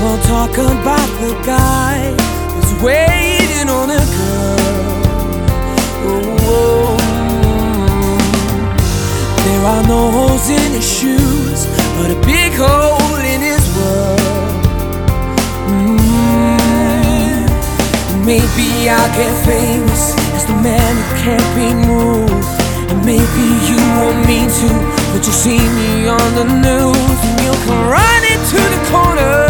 People talk about the guy who's waiting on a girl. Oh, there are no holes in his shoes, but a big hole in his world. Mm. Maybe I'll get famous as the man who can't be moved. And maybe you won't mean to, but you'll see me on the news and you'll come running to the corner